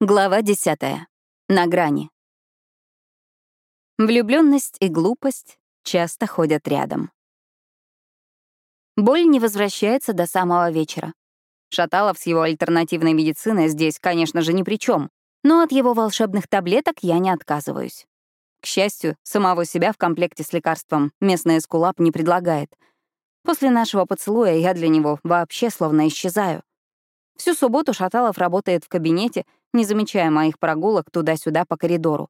Глава 10. На грани. Влюбленность и глупость часто ходят рядом. Боль не возвращается до самого вечера. Шаталов с его альтернативной медициной здесь, конечно же, ни при чем, но от его волшебных таблеток я не отказываюсь. К счастью, самого себя в комплекте с лекарством местный эскулап не предлагает. После нашего поцелуя я для него вообще словно исчезаю. Всю субботу Шаталов работает в кабинете, не замечая моих прогулок туда-сюда по коридору.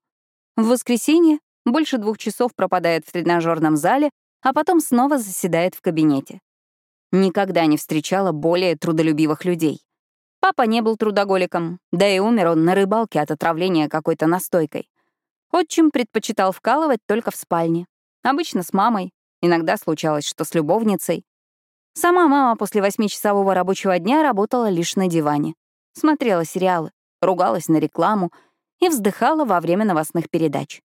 В воскресенье больше двух часов пропадает в тренажерном зале, а потом снова заседает в кабинете. Никогда не встречала более трудолюбивых людей. Папа не был трудоголиком, да и умер он на рыбалке от отравления какой-то настойкой. Отчим предпочитал вкалывать только в спальне. Обычно с мамой, иногда случалось, что с любовницей. Сама мама после восьмичасового рабочего дня работала лишь на диване. Смотрела сериалы, ругалась на рекламу и вздыхала во время новостных передач.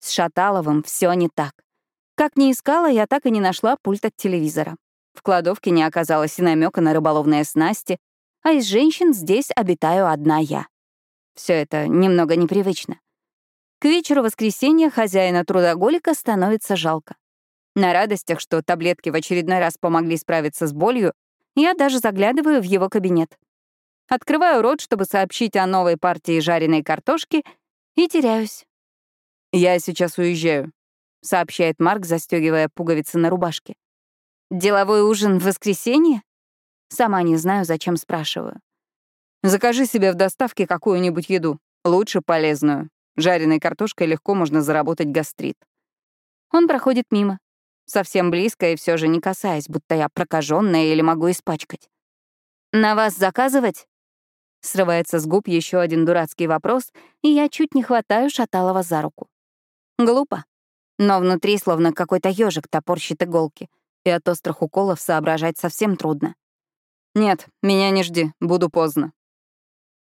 С Шаталовым все не так. Как ни искала, я так и не нашла пульт от телевизора. В кладовке не оказалось и намека на рыболовные снасти, а из женщин здесь обитаю одна я. Все это немного непривычно. К вечеру воскресенья хозяина трудоголика становится жалко. На радостях, что таблетки в очередной раз помогли справиться с болью, я даже заглядываю в его кабинет. Открываю рот, чтобы сообщить о новой партии жареной картошки, и теряюсь. «Я сейчас уезжаю», — сообщает Марк, застегивая пуговицы на рубашке. «Деловой ужин в воскресенье?» Сама не знаю, зачем спрашиваю. «Закажи себе в доставке какую-нибудь еду, лучше полезную. Жареной картошкой легко можно заработать гастрит». Он проходит мимо, Совсем близко и все же не касаясь, будто я прокаженная или могу испачкать. «На вас заказывать?» Срывается с губ еще один дурацкий вопрос, и я чуть не хватаю Шаталова за руку. Глупо. Но внутри словно какой-то ежик топорщит иголки, и от острых уколов соображать совсем трудно. «Нет, меня не жди, буду поздно».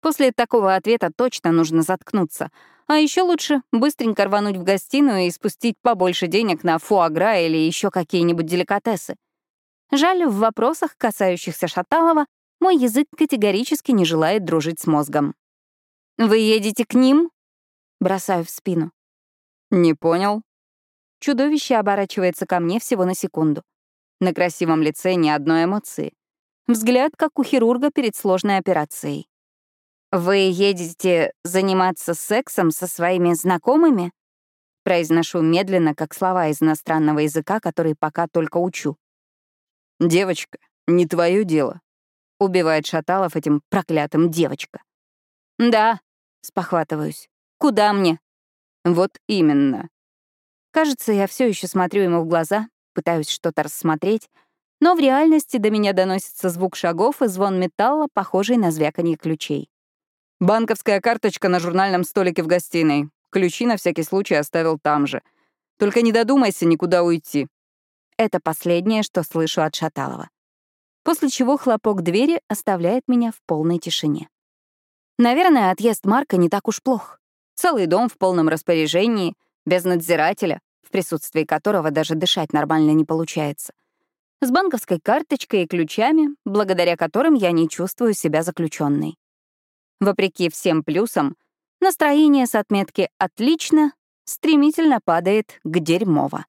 После такого ответа точно нужно заткнуться, а еще лучше быстренько рвануть в гостиную и спустить побольше денег на фуагра или еще какие-нибудь деликатесы. Жаль, в вопросах, касающихся Шаталова, мой язык категорически не желает дружить с мозгом. «Вы едете к ним?» Бросаю в спину. «Не понял». Чудовище оборачивается ко мне всего на секунду. На красивом лице ни одной эмоции. Взгляд, как у хирурга перед сложной операцией. «Вы едете заниматься сексом со своими знакомыми?» Произношу медленно, как слова из иностранного языка, который пока только учу. «Девочка, не твое дело», — убивает Шаталов этим проклятым «девочка». «Да», — спохватываюсь. «Куда мне?» «Вот именно». Кажется, я все еще смотрю ему в глаза, пытаюсь что-то рассмотреть, но в реальности до меня доносится звук шагов и звон металла, похожий на звяканье ключей. Банковская карточка на журнальном столике в гостиной. Ключи на всякий случай оставил там же. Только не додумайся никуда уйти. Это последнее, что слышу от Шаталова. После чего хлопок двери оставляет меня в полной тишине. Наверное, отъезд Марка не так уж плох. Целый дом в полном распоряжении, без надзирателя, в присутствии которого даже дышать нормально не получается. С банковской карточкой и ключами, благодаря которым я не чувствую себя заключенной. Вопреки всем плюсам, настроение с отметки «отлично» стремительно падает к дерьмово.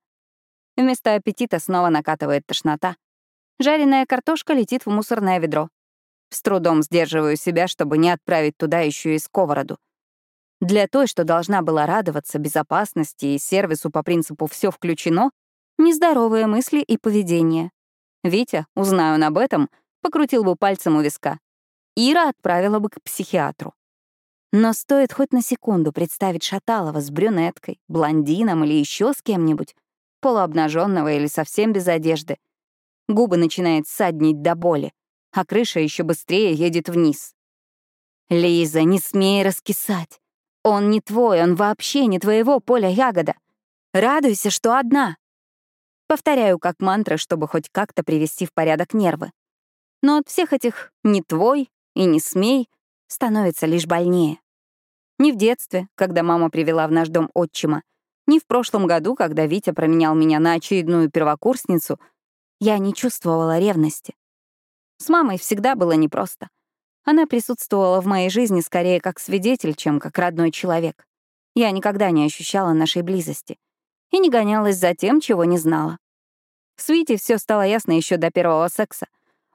Вместо аппетита снова накатывает тошнота. Жареная картошка летит в мусорное ведро. С трудом сдерживаю себя, чтобы не отправить туда еще и сковороду. Для той, что должна была радоваться безопасности и сервису по принципу «все включено», нездоровые мысли и поведение. Витя, узнаю он об этом, покрутил бы пальцем у виска. Ира отправила бы к психиатру. Но стоит хоть на секунду представить Шаталова с брюнеткой, блондином или еще с кем-нибудь, полуобнаженного или совсем без одежды. Губы начинают саднить до боли, а крыша еще быстрее едет вниз. «Лиза, не смей раскисать. Он не твой, он вообще не твоего поля ягода. Радуйся, что одна». Повторяю как мантра, чтобы хоть как-то привести в порядок нервы. Но от всех этих «не твой», и не смей, становится лишь больнее. Ни в детстве, когда мама привела в наш дом отчима, ни в прошлом году, когда Витя променял меня на очередную первокурсницу, я не чувствовала ревности. С мамой всегда было непросто. Она присутствовала в моей жизни скорее как свидетель, чем как родной человек. Я никогда не ощущала нашей близости и не гонялась за тем, чего не знала. В Свите все стало ясно еще до первого секса.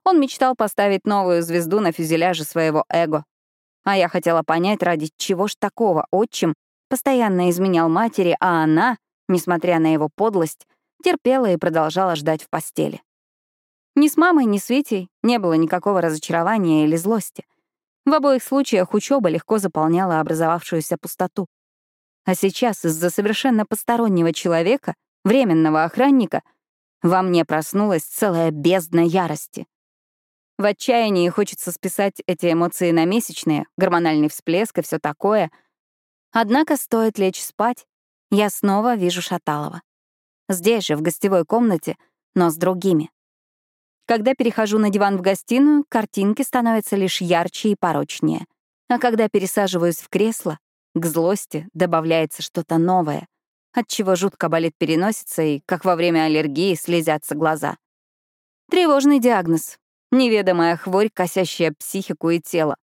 Он мечтал поставить новую звезду на фюзеляже своего эго. А я хотела понять, ради чего ж такого отчим постоянно изменял матери, а она, несмотря на его подлость, терпела и продолжала ждать в постели. Ни с мамой, ни с Витей не было никакого разочарования или злости. В обоих случаях учеба легко заполняла образовавшуюся пустоту. А сейчас из-за совершенно постороннего человека, временного охранника, во мне проснулась целая бездна ярости. В отчаянии хочется списать эти эмоции на месячные, гормональный всплеск и все такое. Однако стоит лечь спать, я снова вижу Шаталова. Здесь же, в гостевой комнате, но с другими. Когда перехожу на диван в гостиную, картинки становятся лишь ярче и порочнее. А когда пересаживаюсь в кресло, к злости добавляется что-то новое, от чего жутко болит переносица и, как во время аллергии, слезятся глаза. Тревожный диагноз. Неведомая хворь, косящая психику и тело.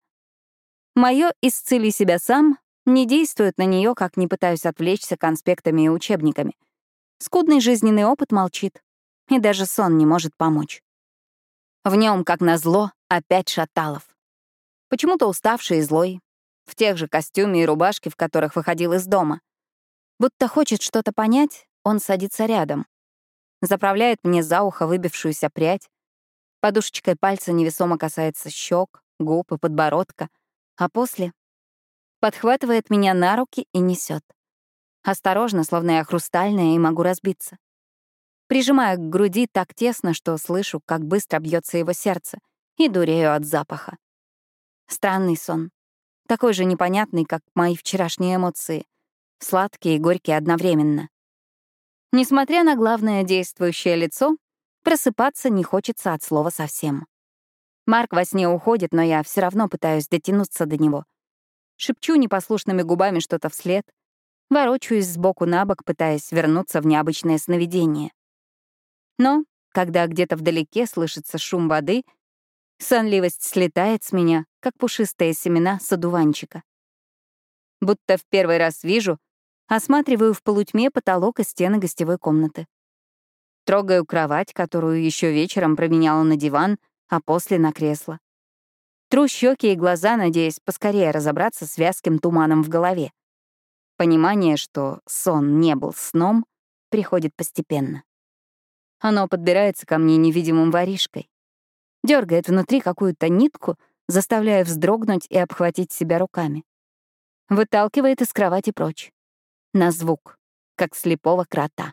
Мое «исцели себя сам» не действует на нее, как не пытаюсь отвлечься конспектами и учебниками. Скудный жизненный опыт молчит, и даже сон не может помочь. В нем, как назло, опять Шаталов. Почему-то уставший и злой, в тех же костюме и рубашке, в которых выходил из дома. Будто хочет что-то понять, он садится рядом. Заправляет мне за ухо выбившуюся прядь. Подушечкой пальца невесомо касается щек, губ и подбородка, а после подхватывает меня на руки и несет. Осторожно, словно я хрустальная и могу разбиться прижимая к груди так тесно, что слышу, как быстро бьется его сердце, и дурею от запаха. Странный сон. Такой же непонятный, как мои вчерашние эмоции. Сладкие и горькие одновременно. Несмотря на главное действующее лицо, просыпаться не хочется от слова совсем. Марк во сне уходит, но я все равно пытаюсь дотянуться до него. Шепчу непослушными губами что-то вслед, ворочаюсь сбоку на бок, пытаясь вернуться в необычное сновидение. Но, когда где-то вдалеке слышится шум воды, сонливость слетает с меня, как пушистые семена с одуванчика. Будто в первый раз вижу, осматриваю в полутьме потолок и стены гостевой комнаты. Трогаю кровать, которую еще вечером променяла на диван, а после — на кресло. Тру щеки и глаза, надеясь поскорее разобраться с вязким туманом в голове. Понимание, что сон не был сном, приходит постепенно. Оно подбирается ко мне невидимым воришкой. Дергает внутри какую-то нитку, заставляя вздрогнуть и обхватить себя руками. Выталкивает из кровати прочь. На звук, как слепого крота.